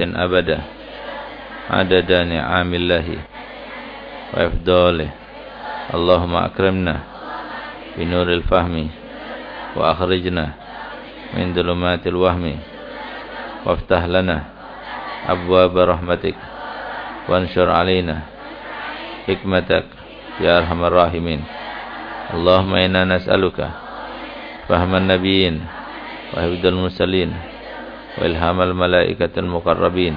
أبدا عدد نعم الله وإفضاله اللهم أكرمنا بنور الفهم وأخرجنا من ظلمات الوهم وافتح لنا أبواب رحمتك وانشر علينا حكمتك يا أرحم الراحمين اللهم إنا نسألك فهم النبيين وحفظ المرسلين وإلهام الملائكة المقربين.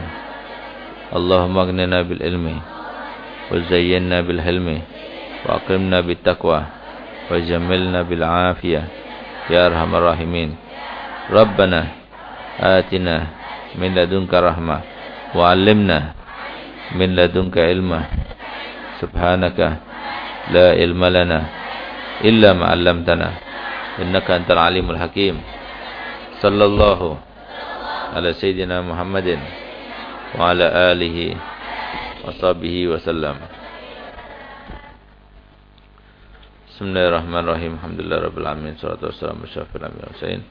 اللهم اغننا بالعلم وزينا بالحلم وأكرمنا بالتقوى وجملنا بالعافية يا أرحم الراحمين. ربنا آتنا من لدنك رحمة وعلمنا من لدنك علما. سبحانك لا علم لنا إلا ما علمتنا. إنك أنت العليم الحكيم. صلى الله على سيدنا محمد وعلى آله وصحبه وسلم. بسم الله الرحمن الرحيم الحمد لله رب العالمين صلاة والسلام على الأنبياء والمرسلين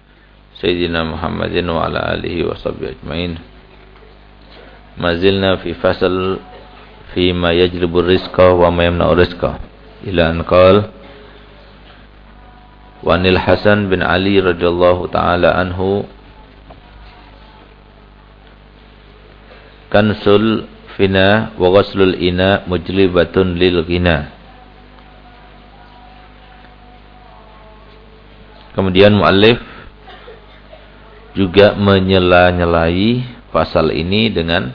سيدنا محمد وعلى آله وصحبه أجمعين ما زلنا في فصل فيما يجلب الرزق وما يمنع الرزق إلى أن قال وعن الحسن بن علي رضي الله تعالى عنه kansul fina wa ghaslul ina mujlibatun lil ghina Kemudian muallif juga menyela-nyelai pasal ini dengan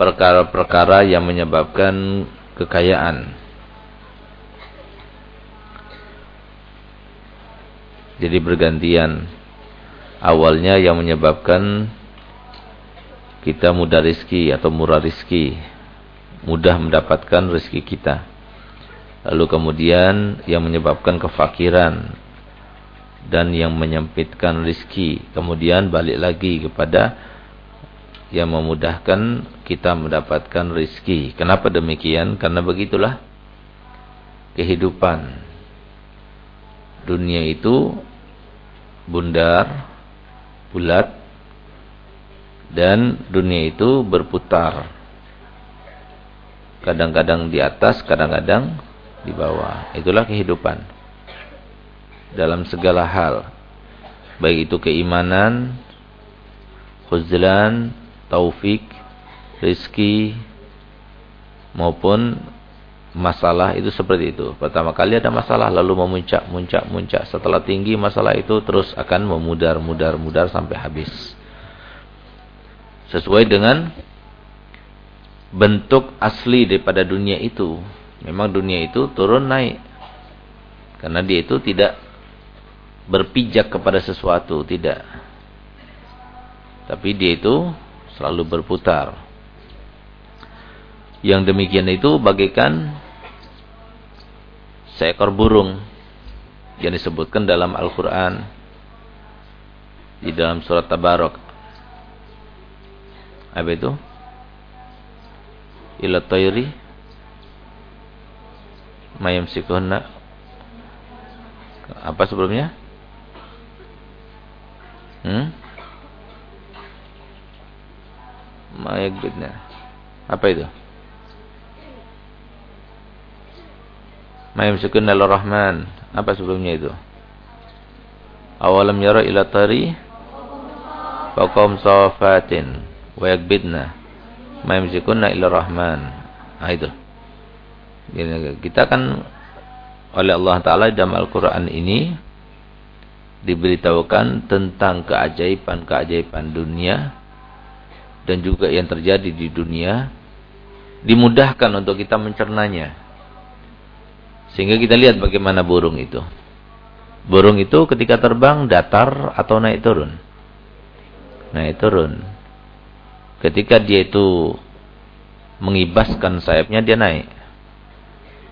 perkara-perkara yang menyebabkan kekayaan. Jadi bergantian. Awalnya yang menyebabkan kita mudah rizki atau murah rizki. Mudah mendapatkan rizki kita. Lalu kemudian yang menyebabkan kefakiran dan yang menyempitkan rizki. Kemudian balik lagi kepada yang memudahkan kita mendapatkan rizki. Kenapa demikian? Karena begitulah kehidupan. Dunia itu bundar, bulat, dan dunia itu berputar. Kadang-kadang di atas, kadang-kadang di bawah. Itulah kehidupan. Dalam segala hal. Baik itu keimanan, khuzlan, taufik, rizki, maupun masalah itu seperti itu. Pertama kali ada masalah lalu memuncak, muncak, muncak. Setelah tinggi masalah itu terus akan memudar, mudar, mudar sampai habis. Sesuai dengan bentuk asli daripada dunia itu. Memang dunia itu turun naik. Karena dia itu tidak berpijak kepada sesuatu, tidak. Tapi dia itu selalu berputar. Yang demikian itu bagaikan seekor burung yang disebutkan dalam Al-Quran di dalam surat Tabarok. Apa itu? Ila tayri mayam sikuhna apa sebelumnya? Hmm? Mayagbidna. Apa itu? Mayam sikuhna rahman Apa sebelumnya itu? Awalam yara ila tari Faqam sawafatin Wa yagbidna Mayam sikuhna ila rahman. Nah itu. Kita kan oleh Allah Ta'ala dalam Al-Quran ini diberitahukan tentang keajaiban-keajaiban dunia dan juga yang terjadi di dunia dimudahkan untuk kita mencernanya. Sehingga kita lihat bagaimana burung itu. Burung itu ketika terbang datar atau naik turun? Naik turun ketika dia itu mengibaskan sayapnya dia naik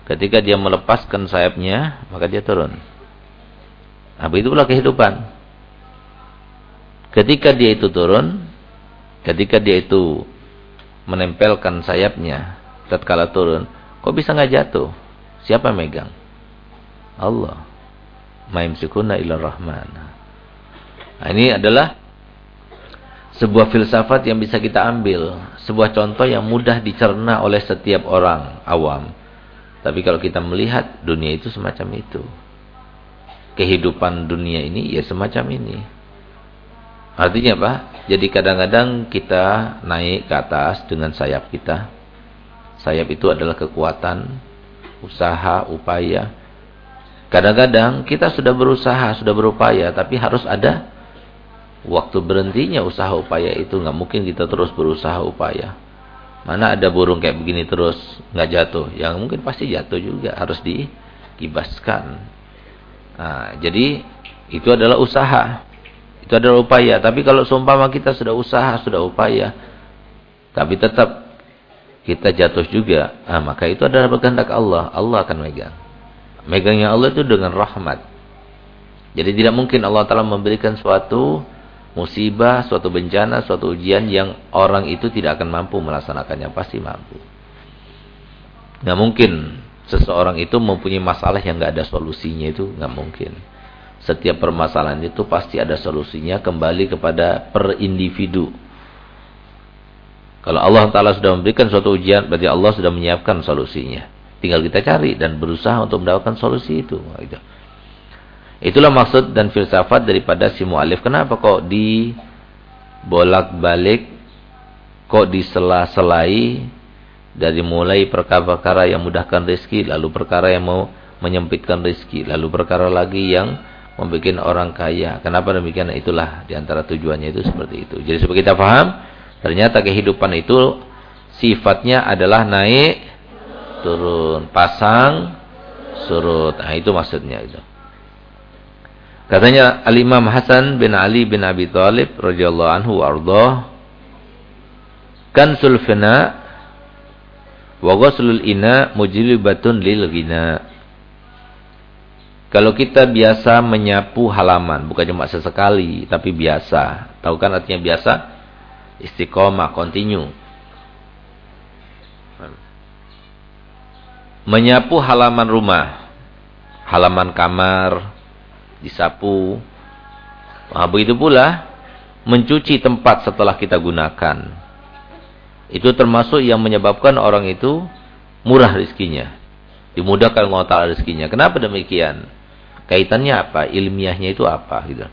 Ketika dia melepaskan sayapnya, maka dia turun. Nah, itulah kehidupan. Ketika dia itu turun, ketika dia itu menempelkan sayapnya, tatkala turun, kok bisa nggak jatuh? Siapa megang? Allah. Maim sukuna ila rahman. Nah, ini adalah sebuah filsafat yang bisa kita ambil, sebuah contoh yang mudah dicerna oleh setiap orang awam. Tapi kalau kita melihat dunia itu semacam itu. Kehidupan dunia ini ya semacam ini. Artinya apa? Jadi kadang-kadang kita naik ke atas dengan sayap kita. Sayap itu adalah kekuatan, usaha, upaya. Kadang-kadang kita sudah berusaha, sudah berupaya, tapi harus ada waktu berhentinya usaha upaya itu nggak mungkin kita terus berusaha upaya. Mana ada burung kayak begini terus nggak jatuh, yang mungkin pasti jatuh juga harus dikibaskan. Nah, jadi itu adalah usaha, itu adalah upaya. Tapi kalau seumpama kita sudah usaha, sudah upaya, tapi tetap kita jatuh juga, ah, maka itu adalah berkehendak Allah. Allah akan megang. Megangnya Allah itu dengan rahmat. Jadi tidak mungkin Allah Taala memberikan suatu musibah, suatu bencana, suatu ujian yang orang itu tidak akan mampu melaksanakannya. Pasti mampu. Nggak mungkin seseorang itu mempunyai masalah yang nggak ada solusinya itu nggak mungkin. Setiap permasalahan itu pasti ada solusinya kembali kepada per individu. Kalau Allah Taala sudah memberikan suatu ujian, berarti Allah sudah menyiapkan solusinya. Tinggal kita cari dan berusaha untuk mendapatkan solusi itu. Gitu. Itulah maksud dan filsafat daripada si mu'alif. Kenapa kok di bolak-balik, kok disela-selai dari mulai perkara-perkara yang mudahkan rezeki, lalu perkara yang mau menyempitkan rezeki, lalu perkara lagi yang membuat orang kaya. Kenapa demikian? Itulah di antara tujuannya itu seperti itu. Jadi supaya kita paham, ternyata kehidupan itu sifatnya adalah naik, turun, pasang, surut. Nah itu maksudnya itu. Katanya Al-Imam Hasan bin Ali bin Abi Thalib radhiyallahu anhu arda kan sulfina wa ghuslul ina mujlibatun lil ghina. Kalau kita biasa menyapu halaman, bukan cuma sesekali, tapi biasa. Tahu kan artinya biasa? Istiqomah, continue. Menyapu halaman rumah, halaman kamar, disapu. Nah, begitu pula mencuci tempat setelah kita gunakan. Itu termasuk yang menyebabkan orang itu murah rezekinya. Dimudahkan Allah Ta'ala rezekinya. Kenapa demikian? Kaitannya apa? Ilmiahnya itu apa? Gitu.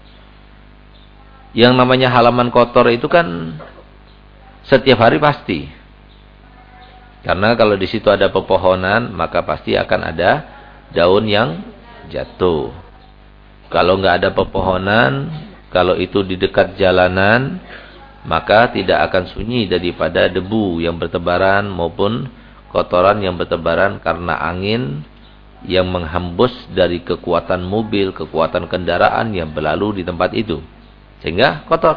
Yang namanya halaman kotor itu kan setiap hari pasti. Karena kalau di situ ada pepohonan, maka pasti akan ada daun yang jatuh. Kalau nggak ada pepohonan, kalau itu di dekat jalanan, maka tidak akan sunyi daripada debu yang bertebaran maupun kotoran yang bertebaran karena angin yang menghembus dari kekuatan mobil, kekuatan kendaraan yang berlalu di tempat itu. Sehingga kotor.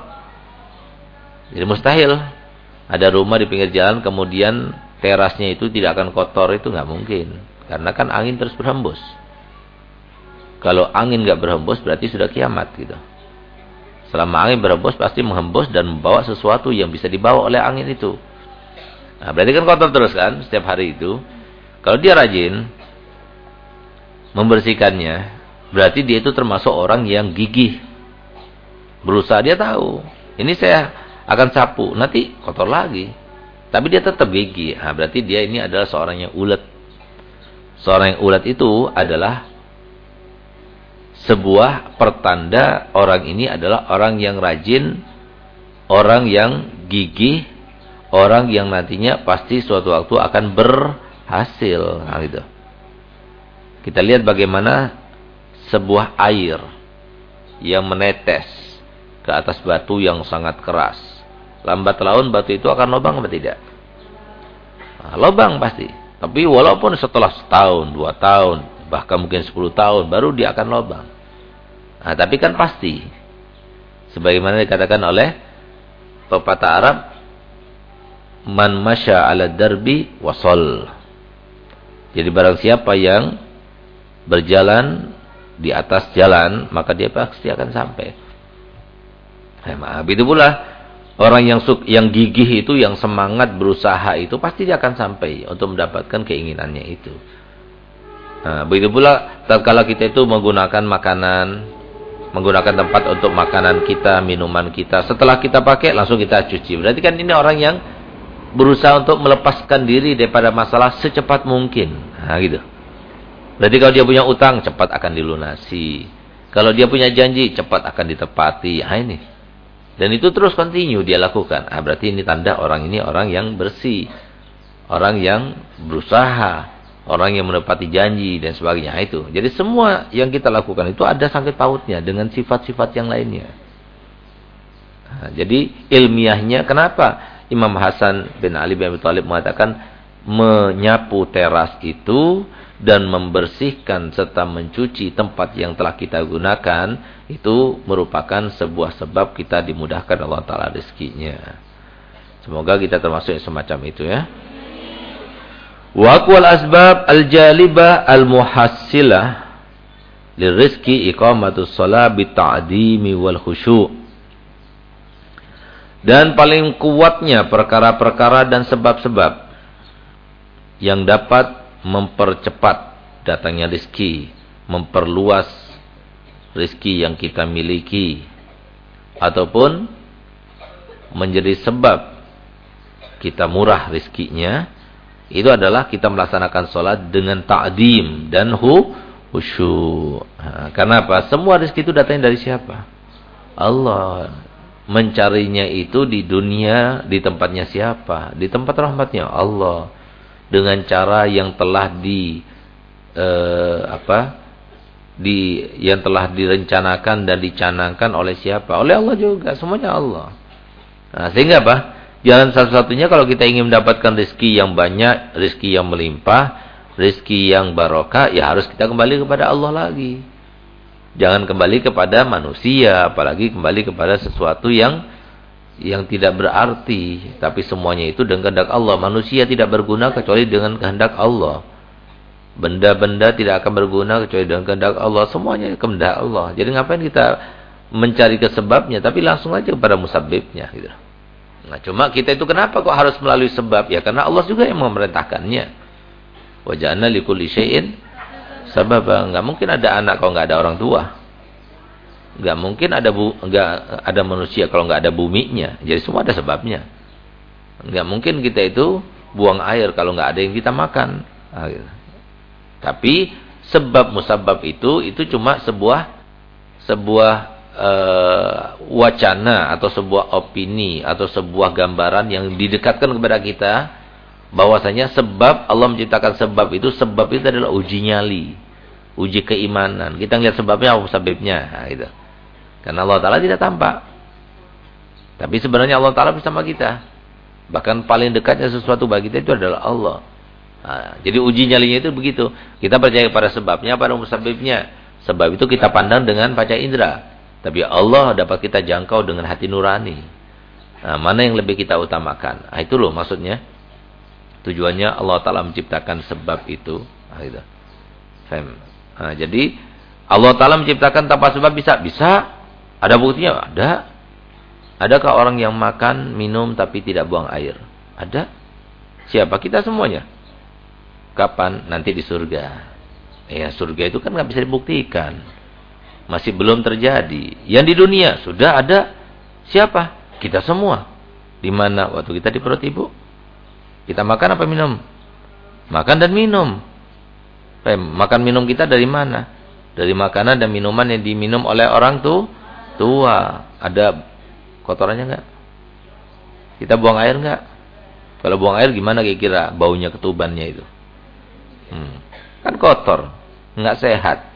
Jadi mustahil ada rumah di pinggir jalan kemudian terasnya itu tidak akan kotor itu nggak mungkin. Karena kan angin terus berhembus. Kalau angin nggak berhembus berarti sudah kiamat gitu. Selama angin berhembus pasti menghembus dan membawa sesuatu yang bisa dibawa oleh angin itu. Nah, berarti kan kotor terus kan setiap hari itu. Kalau dia rajin membersihkannya, berarti dia itu termasuk orang yang gigih. Berusaha dia tahu, ini saya akan sapu, nanti kotor lagi. Tapi dia tetap gigih. Nah, berarti dia ini adalah seorang yang ulet. Seorang yang ulet itu adalah sebuah pertanda orang ini adalah orang yang rajin, orang yang gigih, orang yang nantinya pasti suatu waktu akan berhasil. Nah, gitu. Kita lihat bagaimana sebuah air yang menetes ke atas batu yang sangat keras. Lambat laun batu itu akan lubang atau tidak? Nah, lubang pasti. Tapi walaupun setelah setahun, dua tahun, bahkan mungkin sepuluh tahun, baru dia akan lubang. Nah, tapi kan pasti. Sebagaimana dikatakan oleh pepatah Arab, Man masya ala darbi wasol. Jadi barang siapa yang berjalan di atas jalan, maka dia pasti akan sampai. Eh, maaf, itu pula orang yang suk, yang gigih itu, yang semangat berusaha itu, pasti dia akan sampai untuk mendapatkan keinginannya itu. Nah, begitu pula tatkala kita itu menggunakan makanan, menggunakan tempat untuk makanan kita, minuman kita. Setelah kita pakai langsung kita cuci. Berarti kan ini orang yang berusaha untuk melepaskan diri daripada masalah secepat mungkin. Nah, gitu. Berarti kalau dia punya utang cepat akan dilunasi. Kalau dia punya janji cepat akan ditepati. Nah, ini. Dan itu terus continue dia lakukan. Ah, berarti ini tanda orang ini orang yang bersih. Orang yang berusaha orang yang menepati janji dan sebagainya nah, itu. Jadi semua yang kita lakukan itu ada sangkut pautnya dengan sifat-sifat yang lainnya. Nah, jadi ilmiahnya kenapa Imam Hasan bin Ali bin Abi Thalib mengatakan menyapu teras itu dan membersihkan serta mencuci tempat yang telah kita gunakan itu merupakan sebuah sebab kita dimudahkan Allah Taala rezekinya. Semoga kita termasuk yang semacam itu ya. Wa asbab al-jalibah al-muhassilah lirizki iqamatus shalah bita'dimi wal khusyu' dan paling kuatnya perkara-perkara dan sebab-sebab yang dapat mempercepat datangnya rizki, memperluas rizki yang kita miliki ataupun menjadi sebab kita murah rizkinya itu adalah kita melaksanakan sholat dengan ta'dim dan hu khusyuk. Nah, karena apa? Semua rezeki itu datangnya dari siapa? Allah. Mencarinya itu di dunia, di tempatnya siapa? Di tempat rahmatnya Allah. Dengan cara yang telah di eh, apa? di yang telah direncanakan dan dicanangkan oleh siapa? Oleh Allah juga, semuanya Allah. Nah, sehingga apa? Jalan satu-satunya kalau kita ingin mendapatkan rezeki yang banyak, rezeki yang melimpah, rezeki yang barokah, ya harus kita kembali kepada Allah lagi. Jangan kembali kepada manusia, apalagi kembali kepada sesuatu yang yang tidak berarti, tapi semuanya itu dengan kehendak Allah. Manusia tidak berguna kecuali dengan kehendak Allah. Benda-benda tidak akan berguna kecuali dengan kehendak Allah. Semuanya kehendak Allah. Jadi ngapain kita mencari kesebabnya, tapi langsung aja kepada musabibnya gitu. Nah, cuma kita itu kenapa kok harus melalui sebab? Ya karena Allah juga yang memerintahkannya. Wajahna likulli syai'in sebab enggak mungkin ada anak kalau enggak ada orang tua. Enggak mungkin ada bu, enggak ada manusia kalau enggak ada buminya. Jadi semua ada sebabnya. Enggak mungkin kita itu buang air kalau enggak ada yang kita makan. Nah, gitu. Tapi sebab musabab itu itu cuma sebuah sebuah uh, wacana atau sebuah opini atau sebuah gambaran yang didekatkan kepada kita bahwasanya sebab Allah menciptakan sebab itu sebab itu adalah uji nyali, uji keimanan. Kita lihat sebabnya apa sebabnya, nah, gitu. Karena Allah Taala tidak tampak. Tapi sebenarnya Allah Taala bersama kita. Bahkan paling dekatnya sesuatu bagi kita itu adalah Allah. Nah, jadi uji nyalinya itu begitu. Kita percaya pada sebabnya, pada musabibnya. Sebab itu kita pandang dengan panca indera. Tapi Allah dapat kita jangkau dengan hati nurani. Nah, mana yang lebih kita utamakan? Nah, itu loh maksudnya. Tujuannya Allah Ta'ala menciptakan sebab itu. Nah, gitu. Nah, jadi Allah Ta'ala menciptakan tanpa sebab bisa? Bisa. Ada buktinya? Ada. Adakah orang yang makan, minum tapi tidak buang air? Ada. Siapa? Kita semuanya. Kapan? Nanti di surga. Ya surga itu kan nggak bisa dibuktikan masih belum terjadi. Yang di dunia sudah ada siapa? Kita semua. Di mana waktu kita di perut ibu? Kita makan apa minum? Makan dan minum. Makan minum kita dari mana? Dari makanan dan minuman yang diminum oleh orang tuh tua. Ada kotorannya enggak? Kita buang air enggak? Kalau buang air gimana kira-kira baunya ketubannya itu? Hmm. Kan kotor, enggak sehat.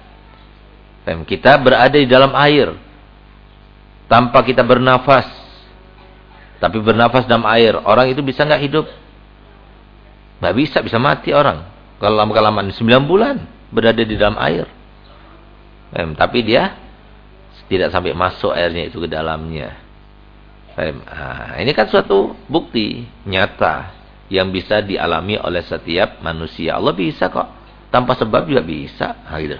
Kita berada di dalam air. Tanpa kita bernafas. Tapi bernafas dalam air. Orang itu bisa nggak hidup? Nggak bisa, bisa mati orang. Kalau lama-kelamaan 9 bulan berada di dalam air. Tapi dia tidak sampai masuk airnya itu ke dalamnya. Nah, ini kan suatu bukti nyata yang bisa dialami oleh setiap manusia. Allah bisa kok. Tanpa sebab juga bisa. Nah, gitu.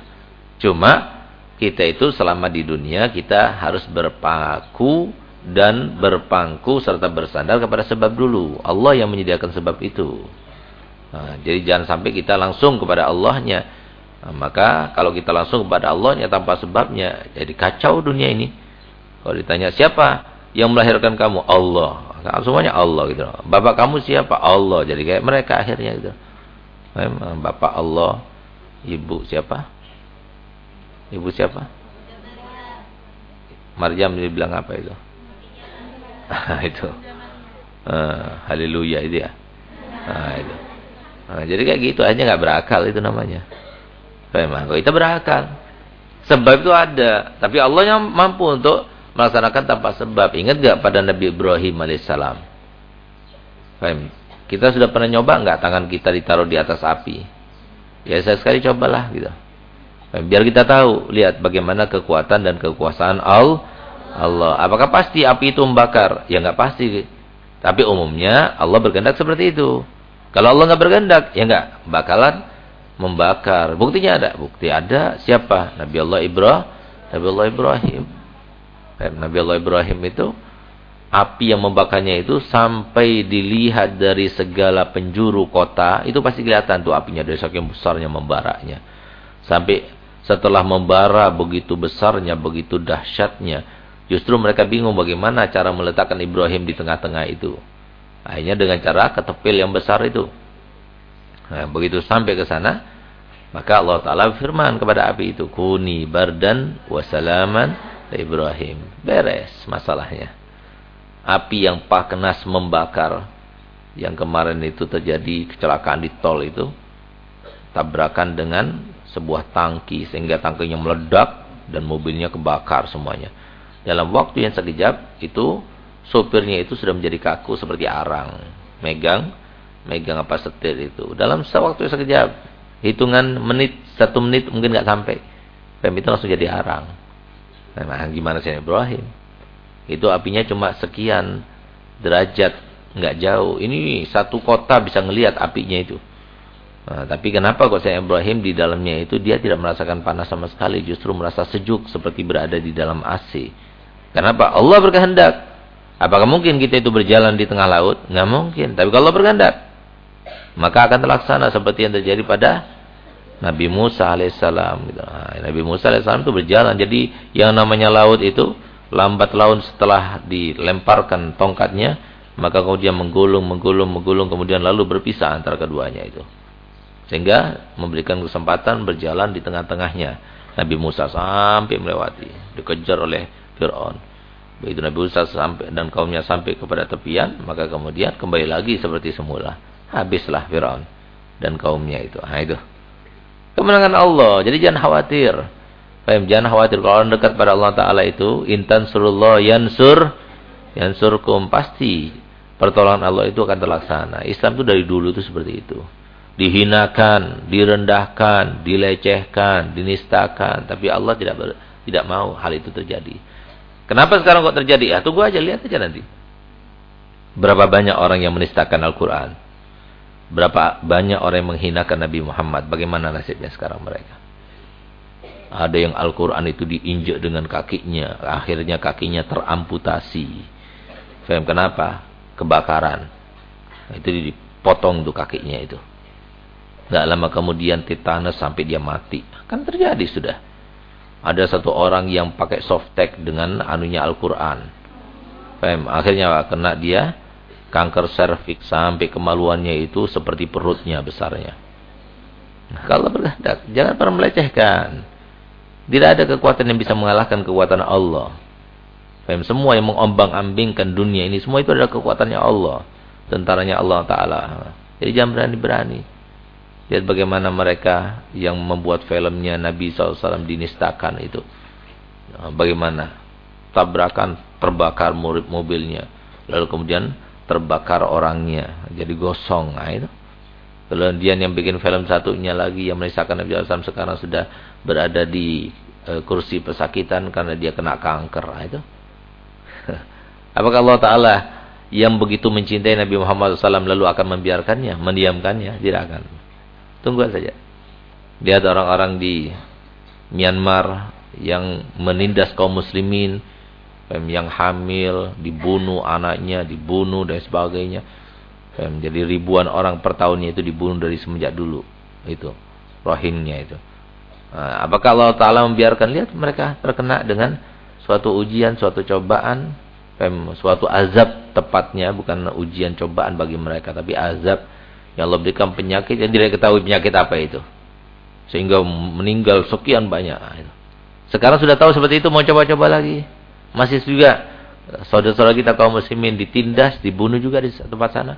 Cuma kita itu selama di dunia kita harus berpaku dan berpangku serta bersandar kepada sebab dulu. Allah yang menyediakan sebab itu. Nah, jadi jangan sampai kita langsung kepada Allahnya. Nah, maka kalau kita langsung kepada Allah tanpa sebabnya, jadi kacau dunia ini. Kalau ditanya siapa yang melahirkan kamu? Allah. Nah, semuanya Allah gitu. Bapak kamu siapa? Allah. Jadi kayak mereka akhirnya gitu. Bapak Allah, ibu siapa? Ibu siapa? Maryam bilang apa itu? itu. Uh, haleluya itu ya. Nah, itu. Nah, jadi kayak gitu aja nggak berakal itu namanya. Memang kalau kita berakal. Sebab itu ada, tapi Allah yang mampu untuk melaksanakan tanpa sebab. Ingat gak pada Nabi Ibrahim alaihissalam? Kita sudah pernah nyoba nggak tangan kita ditaruh di atas api? Ya saya sekali cobalah gitu. Biar kita tahu, lihat bagaimana kekuatan dan kekuasaan Allah. Allah. Apakah pasti api itu membakar? Ya nggak pasti. Tapi umumnya Allah berkehendak seperti itu. Kalau Allah nggak berkehendak, ya nggak bakalan membakar. Buktinya ada, bukti ada. Siapa? Nabi Allah Ibrahim. Nabi Allah Ibrahim. Nabi Allah Ibrahim itu api yang membakarnya itu sampai dilihat dari segala penjuru kota itu pasti kelihatan tuh apinya dari saking besarnya membaraknya sampai setelah membara begitu besarnya begitu dahsyatnya justru mereka bingung bagaimana cara meletakkan Ibrahim di tengah-tengah itu Akhirnya dengan cara ketepil yang besar itu. Nah, begitu sampai ke sana, maka Allah Ta'ala firman kepada api itu, Kuni bardan wasalaman Ibrahim. Beres masalahnya. Api yang panas membakar, yang kemarin itu terjadi kecelakaan di tol itu, tabrakan dengan sebuah tangki, sehingga tangkinya meledak, dan mobilnya kebakar semuanya. Dalam waktu yang sekejap, itu sopirnya itu sudah menjadi kaku seperti arang. Megang, megang apa setir itu. Dalam sewaktu sekejap, hitungan menit, satu menit mungkin nggak sampai. Rem itu langsung jadi arang. Nah, gimana sih Ibrahim? Itu apinya cuma sekian derajat, nggak jauh. Ini satu kota bisa ngelihat apinya itu. Nah, tapi kenapa kok saya Ibrahim di dalamnya itu dia tidak merasakan panas sama sekali, justru merasa sejuk seperti berada di dalam AC. Kenapa? Allah berkehendak. Apakah mungkin kita itu berjalan di tengah laut? Nggak mungkin. Tapi kalau berkehendak, maka akan terlaksana seperti yang terjadi pada Nabi Musa alaihissalam. Gitu. Nah, Nabi Musa alaihissalam itu berjalan. Jadi yang namanya laut itu lambat laun setelah dilemparkan tongkatnya, maka kemudian menggulung, menggulung, menggulung, kemudian lalu berpisah antara keduanya itu. Sehingga memberikan kesempatan berjalan di tengah-tengahnya. Nabi Musa sampai melewati, dikejar oleh Fir'aun. Begitu Nabi Musa sampai dan kaumnya sampai kepada tepian, maka kemudian kembali lagi seperti semula. Habislah Firaun dan kaumnya itu. Nah itu. Kemenangan Allah. Jadi jangan khawatir. Fahim? Jangan khawatir kalau orang dekat pada Allah Taala itu, intan surullah yansur yansurkum pasti pertolongan Allah itu akan terlaksana. Islam itu dari dulu itu seperti itu. Dihinakan, direndahkan, dilecehkan, dinistakan, tapi Allah tidak ber, tidak mau hal itu terjadi. Kenapa sekarang kok terjadi? Ya tunggu aja, lihat aja nanti. Berapa banyak orang yang menistakan Al-Quran. Berapa banyak orang yang menghinakan Nabi Muhammad. Bagaimana nasibnya sekarang mereka. Ada yang Al-Quran itu diinjak dengan kakinya. Akhirnya kakinya teramputasi. Faham kenapa? Kebakaran. Itu dipotong tuh kakinya itu. Gak lama kemudian tetanus sampai dia mati. Kan terjadi sudah. Ada satu orang yang pakai softtek dengan anunya Al-Quran. Akhirnya kena dia kanker serviks sampai kemaluannya itu seperti perutnya besarnya. Nah, kalau berkehendak, jangan pernah melecehkan. Tidak ada kekuatan yang bisa mengalahkan kekuatan Allah. Faham? Semua yang mengombang-ambingkan dunia ini, semua itu adalah kekuatannya Allah. Tentaranya Allah Ta'ala. Jadi jangan berani-berani. Lihat bagaimana mereka yang membuat filmnya Nabi SAW dinistakan itu. Nah, bagaimana tabrakan terbakar murid mobilnya. Lalu kemudian terbakar orangnya. Jadi gosong. Nah, itu. Kemudian yang bikin film satunya lagi yang menistakan Nabi SAW sekarang sudah berada di e, kursi pesakitan karena dia kena kanker. Nah, itu. Apakah Allah Ta'ala yang begitu mencintai Nabi Muhammad SAW lalu akan membiarkannya, mendiamkannya? Tidak akan. Tunggu saja. Lihat orang-orang di Myanmar yang menindas kaum muslimin, yang hamil, dibunuh anaknya, dibunuh dan sebagainya. Jadi ribuan orang per tahunnya itu dibunuh dari semenjak dulu. Itu rohingya itu. Nah, apakah Allah Ta'ala membiarkan? Lihat mereka terkena dengan suatu ujian, suatu cobaan, suatu azab tepatnya. Bukan ujian cobaan bagi mereka, tapi azab yang Allah berikan penyakit yang tidak ketahui penyakit apa itu. Sehingga meninggal sekian banyak. Nah, Sekarang sudah tahu seperti itu, mau coba-coba lagi. Masih juga saudara-saudara kita kaum muslimin ditindas, dibunuh juga di tempat sana.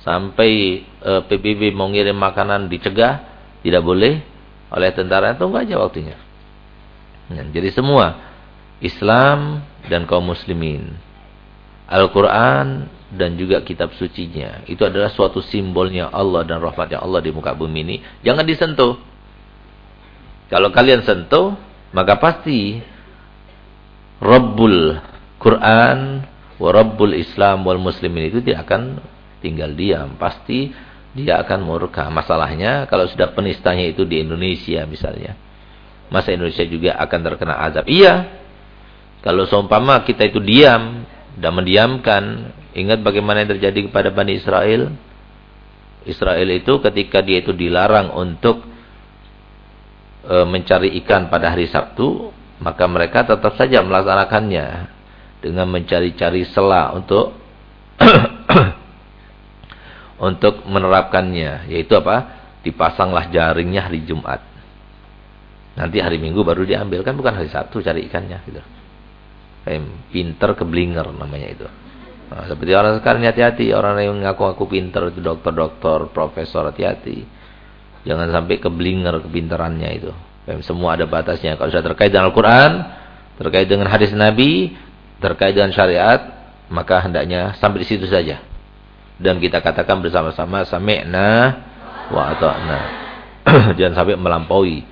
Sampai e, eh, PBB mau ngirim makanan dicegah, tidak boleh oleh tentara tunggu aja waktunya. Nah, jadi semua Islam dan kaum muslimin, Al-Quran dan juga kitab sucinya itu adalah suatu simbolnya Allah dan rahmatnya Allah di muka bumi ini. Jangan disentuh. Kalau kalian sentuh, maka pasti Rabbul Quran wa Rabbul Islam wal Muslimin itu tidak akan tinggal diam. Pasti dia akan murka. Masalahnya kalau sudah penistanya itu di Indonesia misalnya. Masa Indonesia juga akan terkena azab. Iya. Kalau seumpama kita itu diam dan mendiamkan. Ingat bagaimana yang terjadi kepada Bani Israel. Israel itu ketika dia itu dilarang untuk e, mencari ikan pada hari Sabtu. Maka mereka tetap saja melaksanakannya. Dengan mencari-cari sela untuk untuk menerapkannya yaitu apa dipasanglah jaringnya hari Jumat nanti hari Minggu baru diambil kan bukan hari Sabtu cari ikannya gitu pinter keblinger namanya itu nah, seperti orang sekarang hati-hati orang yang ngaku-ngaku pinter itu dokter-dokter profesor hati-hati jangan sampai keblinger kepintarannya itu semua ada batasnya kalau sudah terkait dengan Al-Quran terkait dengan hadis Nabi terkait dengan syariat maka hendaknya sampai di situ saja dan kita katakan bersama-sama sami'na wa ata'na. Jangan sampai melampaui.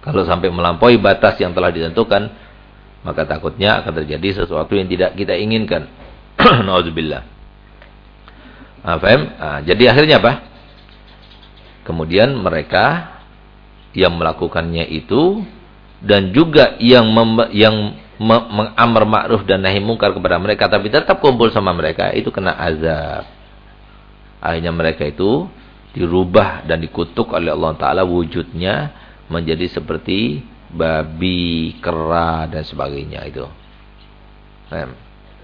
Kalau sampai melampaui batas yang telah ditentukan, maka takutnya akan terjadi sesuatu yang tidak kita inginkan. Nauzubillah. Nah, Nah, jadi akhirnya apa? Kemudian mereka yang melakukannya itu dan juga yang yang mengamar ma'ruf dan nahi mungkar kepada mereka tapi tetap kumpul sama mereka itu kena azab. Akhirnya mereka itu dirubah dan dikutuk oleh Allah taala wujudnya menjadi seperti babi, kera dan sebagainya itu.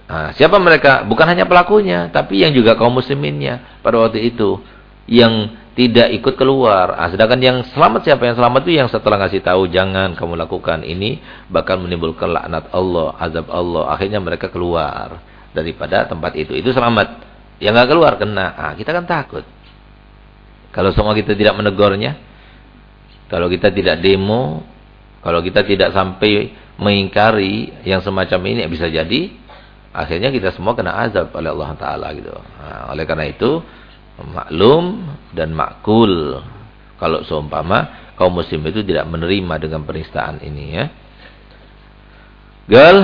Nah, siapa mereka? Bukan hanya pelakunya, tapi yang juga kaum musliminnya pada waktu itu yang tidak ikut keluar. Ah, sedangkan yang selamat siapa yang selamat itu yang setelah ngasih tahu jangan kamu lakukan ini bakal menimbulkan laknat Allah, azab Allah. Akhirnya mereka keluar daripada tempat itu. Itu selamat. Yang nggak keluar kena. Ah, kita kan takut. Kalau semua kita tidak menegurnya, kalau kita tidak demo, kalau kita tidak sampai mengingkari yang semacam ini bisa jadi akhirnya kita semua kena azab oleh Allah taala gitu. Nah, oleh karena itu maklum dan makul kalau seumpama kaum muslim itu tidak menerima dengan penistaan ini ya. Girl,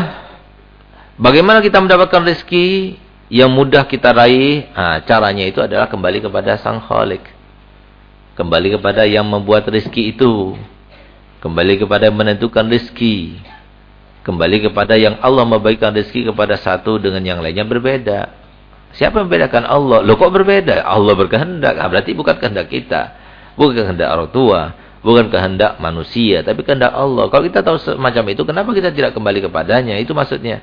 bagaimana kita mendapatkan rezeki yang mudah kita raih? Nah, caranya itu adalah kembali kepada Sang Khalik. Kembali kepada yang membuat rezeki itu. Kembali kepada yang menentukan rezeki. Kembali kepada yang Allah membagikan rezeki kepada satu dengan yang lainnya berbeda. Siapa yang membedakan Allah? Loh kok berbeda? Allah berkehendak. Nah, berarti bukan kehendak kita. Bukan kehendak orang tua. Bukan kehendak manusia. Tapi kehendak Allah. Kalau kita tahu semacam itu, kenapa kita tidak kembali kepadanya? Itu maksudnya.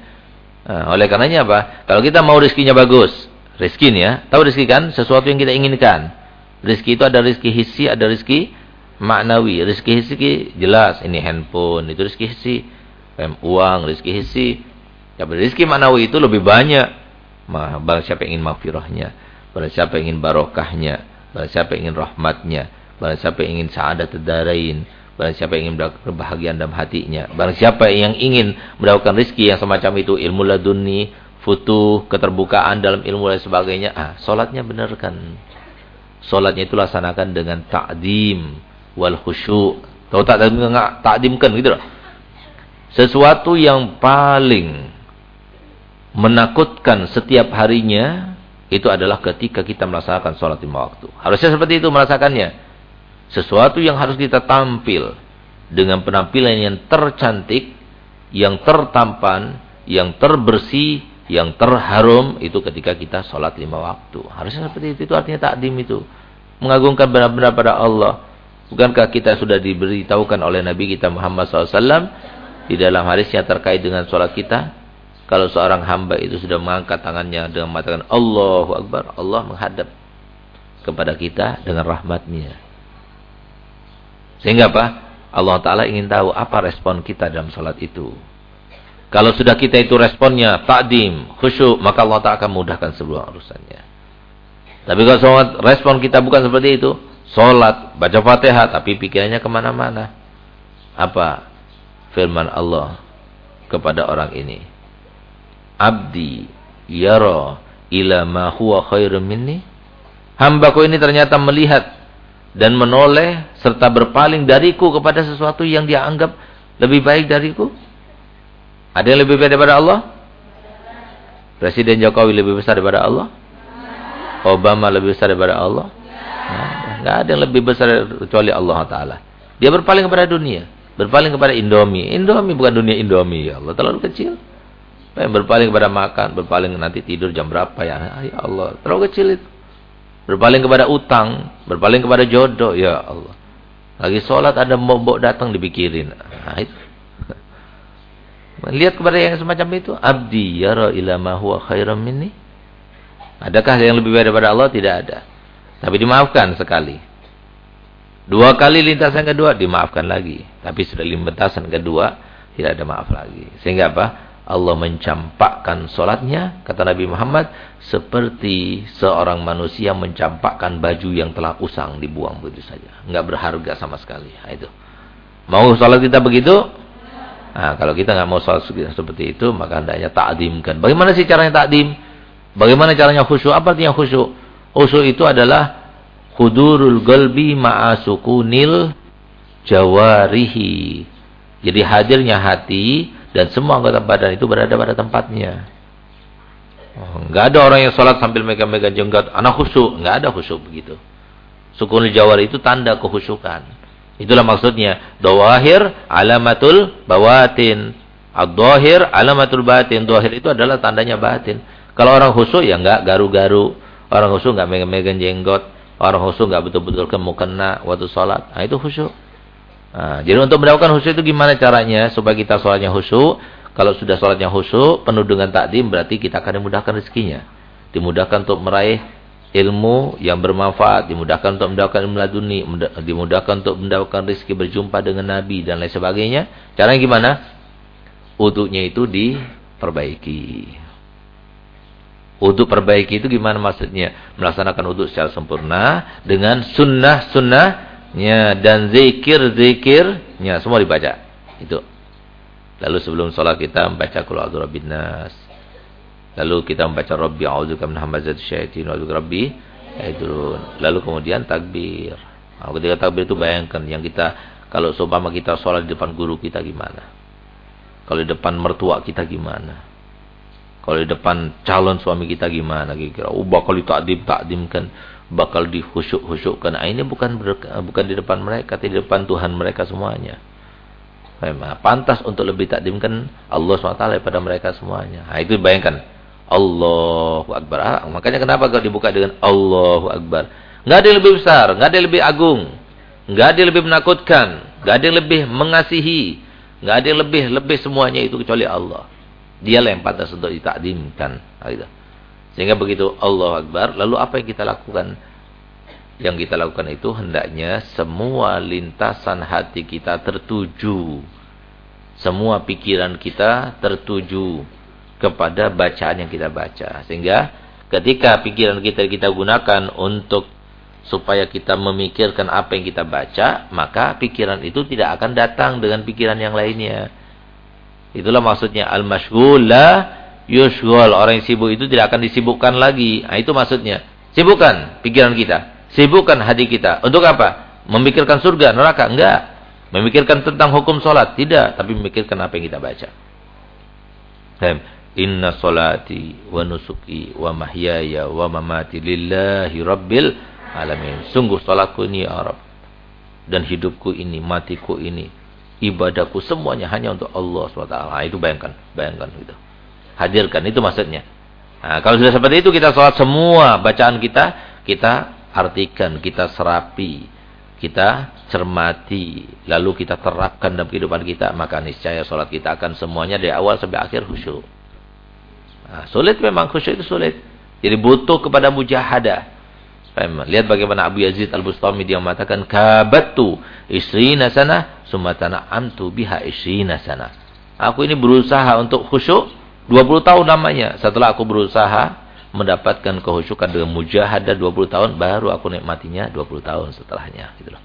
Nah, oleh karenanya apa? Kalau kita mau rezekinya bagus. Rezeki ya. Tahu rezeki kan? Sesuatu yang kita inginkan. Rezeki itu ada rezeki hissi, ada rezeki maknawi. Rezeki hissi jelas. Ini handphone. Itu rezeki hissi. Uang, rezeki hissi. Tapi rezeki maknawi itu lebih banyak Barang siapa ingin maghfirahnya, barang siapa ingin barokahnya, barang siapa ingin rahmatnya, barang siapa ingin sa'adat darain, barang siapa ingin kebahagiaan dalam hatinya, barang siapa yang ingin mendapatkan rezeki yang semacam itu, ilmu laduni, futuh, keterbukaan dalam ilmu dan sebagainya, ah, salatnya benarkan. Salatnya itu laksanakan dengan ta'dim wal khusyuk. Tahu takdim enggak? Ta'dimkan gitu loh. Sesuatu yang paling menakutkan setiap harinya itu adalah ketika kita melaksanakan sholat lima waktu. Harusnya seperti itu merasakannya. Sesuatu yang harus kita tampil dengan penampilan yang tercantik, yang tertampan, yang terbersih, yang terharum itu ketika kita sholat lima waktu. Harusnya seperti itu. Itu artinya takdim itu. Mengagungkan benar-benar pada Allah. Bukankah kita sudah diberitahukan oleh Nabi kita Muhammad SAW di dalam hadisnya terkait dengan sholat kita? Kalau seorang hamba itu sudah mengangkat tangannya dengan mengatakan Allahu Akbar, Allah menghadap kepada kita dengan rahmatnya. Sehingga apa? Allah Ta'ala ingin tahu apa respon kita dalam sholat itu. Kalau sudah kita itu responnya takdim, khusyuk, maka Allah Ta'ala akan mudahkan sebuah urusannya. Tapi kalau respon kita bukan seperti itu, Sholat, baca fatihah, tapi pikirannya ke mana-mana. Apa firman Allah kepada orang ini? Abdi yara ila ma huwa khairum minni. Hambaku ini ternyata melihat dan menoleh serta berpaling dariku kepada sesuatu yang dia anggap lebih baik dariku. Ada yang lebih baik daripada Allah? Presiden Jokowi lebih besar daripada Allah? Obama lebih besar daripada Allah? Tidak ada yang lebih besar kecuali Allah Ta'ala. Dia berpaling kepada dunia. Berpaling kepada Indomie. Indomie bukan dunia Indomie. Ya Allah, terlalu kecil. Berpaling kepada makan. Berpaling nanti tidur jam berapa ya. Ya Allah, terlalu kecil itu. Berpaling kepada utang. Berpaling kepada jodoh. Ya Allah. Lagi sholat ada mbok datang dipikirin. Nah, itu. Lihat kepada yang semacam itu. Abdi yara ilama huwa khairam minni. Adakah yang lebih baik daripada Allah? Tidak ada. Tapi dimaafkan sekali. Dua kali lintasan kedua dimaafkan lagi. Tapi sudah lintasan kedua tidak ada maaf lagi. Sehingga apa? Allah mencampakkan solatnya, kata Nabi Muhammad, seperti seorang manusia mencampakkan baju yang telah usang dibuang begitu saja. Enggak berharga sama sekali. Nah, itu. Mau solat kita begitu? Nah, kalau kita nggak mau solat seperti itu, maka hendaknya takdimkan. Bagaimana sih caranya takdim? Bagaimana caranya khusyuk? Apa artinya khusyuk? Usul itu adalah hudurul galbi ma'asukunil jawarihi. Jadi hadirnya hati dan semua anggota badan itu berada pada tempatnya. Oh, enggak ada orang yang sholat sambil megang-megang jenggot, anak khusyuk, enggak ada khusyuk begitu. Sukunil jawari itu tanda kehusukan. Itulah maksudnya. Dawahir alamatul bawatin. Ad-dohir alamatul batin. Dohir itu adalah tandanya batin. Kalau orang khusyuk ya enggak garu-garu. Orang khusyuk nggak megang-megang jenggot. Orang khusyuk nggak betul-betul kena waktu sholat. Nah, itu khusyuk. Nah, jadi untuk mendapatkan khusyuk itu gimana caranya supaya kita sholatnya khusyuk? Kalau sudah sholatnya khusyuk, penuh dengan takdim, berarti kita akan dimudahkan rezekinya. Dimudahkan untuk meraih ilmu yang bermanfaat, dimudahkan untuk mendapatkan ilmu laduni, dimudahkan untuk mendapatkan rezeki berjumpa dengan Nabi dan lain sebagainya. Caranya gimana? Uduknya itu diperbaiki. Uduk perbaiki itu gimana maksudnya? Melaksanakan uduk secara sempurna dengan sunnah-sunnahnya dan zikir-zikirnya semua dibaca. Itu. Lalu sebelum sholat kita membaca Qul a'udzu nas. Lalu kita membaca Rabbi a'udzubika min hamazati syaitin wa rabbi yahdurun. Lalu kemudian takbir. Nah, ketika takbir itu bayangkan yang kita kalau seumpama kita sholat di depan guru kita gimana? Kalau di depan mertua kita gimana? Kalau di depan calon suami kita gimana kira-kira? Oh, bakal ditakdim takdimkan, bakal dihusyuk-husyukkan. Nah, ini bukan bukan di depan mereka, tapi di depan Tuhan mereka semuanya. Memang pantas untuk lebih takdimkan Allah SWT daripada mereka semuanya. Nah, itu bayangkan. Allahu Akbar. Ah, makanya kenapa kalau dibuka dengan Allahu Akbar? Enggak ada yang lebih besar, enggak ada yang lebih agung, enggak ada yang lebih menakutkan, enggak ada yang lebih mengasihi, enggak ada yang lebih lebih semuanya itu kecuali Allah. Dialah yang pantas untuk ditakdimkan. Nah, gitu. Sehingga begitu Allah Akbar, lalu apa yang kita lakukan? Yang kita lakukan itu hendaknya semua lintasan hati kita tertuju. Semua pikiran kita tertuju kepada bacaan yang kita baca. Sehingga ketika pikiran kita kita gunakan untuk supaya kita memikirkan apa yang kita baca, maka pikiran itu tidak akan datang dengan pikiran yang lainnya. Itulah maksudnya al-masyghul la. Orang yang sibuk itu tidak akan disibukkan lagi. Nah, itu maksudnya. Sibukkan pikiran kita. Sibukkan hati kita. Untuk apa? Memikirkan surga, neraka? Enggak. Memikirkan tentang hukum solat? Tidak. Tapi memikirkan apa yang kita baca. Inna solati wa nusuki wa mahyaya wa mamati lillahi rabbil alamin. Sungguh solatku ini ya Arab. Dan hidupku ini, matiku ini ibadahku semuanya hanya untuk Allah SWT. Nah, itu bayangkan, bayangkan gitu. Hadirkan itu maksudnya. Nah, kalau sudah seperti itu kita sholat semua bacaan kita, kita artikan, kita serapi. kita cermati, lalu kita terapkan dalam kehidupan kita, maka niscaya sholat kita akan semuanya dari awal sampai akhir khusyuk. Nah, sulit memang khusyuk itu sulit. Jadi butuh kepada mujahadah. Lihat bagaimana Abu Yazid Al-Bustami dia mengatakan kabatu isrina sana sumatana amtu biha isrina sana. Aku ini berusaha untuk khusyuk 20 tahun namanya. Setelah aku berusaha mendapatkan kehusyukan dengan mujahadah 20 tahun baru aku nikmatinya 20 tahun setelahnya gitu loh.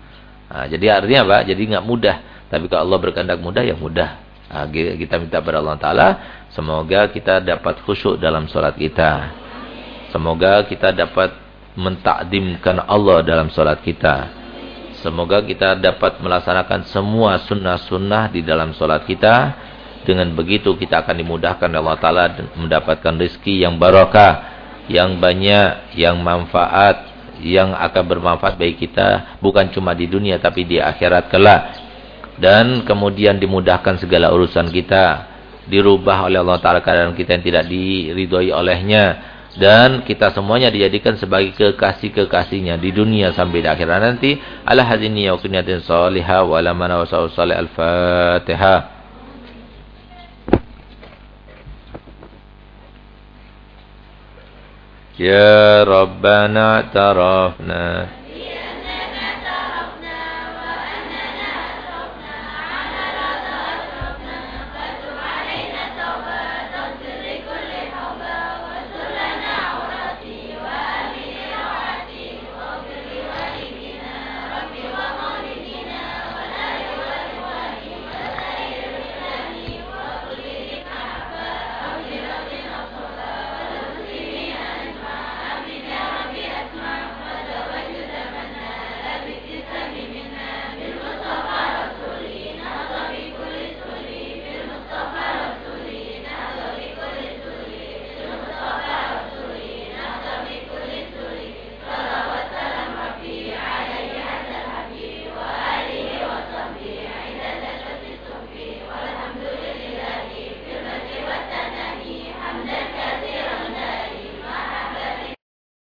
Nah, jadi artinya apa? Jadi nggak mudah. Tapi kalau Allah berkehendak mudah ya mudah. Nah, kita minta kepada Allah Taala semoga kita dapat khusyuk dalam sholat kita. Semoga kita dapat mentakdimkan Allah dalam sholat kita. Semoga kita dapat melaksanakan semua sunnah-sunnah di dalam sholat kita. Dengan begitu kita akan dimudahkan Allah Ta'ala mendapatkan rezeki yang barakah, yang banyak, yang manfaat, yang akan bermanfaat bagi kita. Bukan cuma di dunia tapi di akhirat kelak. Dan kemudian dimudahkan segala urusan kita. Dirubah oleh Allah Ta'ala keadaan kita yang tidak diridhoi olehnya dan kita semuanya dijadikan sebagai kekasih-kekasihnya di dunia sampai di akhirat nah, nanti. Ala hadini wa kunyatin wa ala mana wa salih al-fatihah. Ya Rabbana tarafna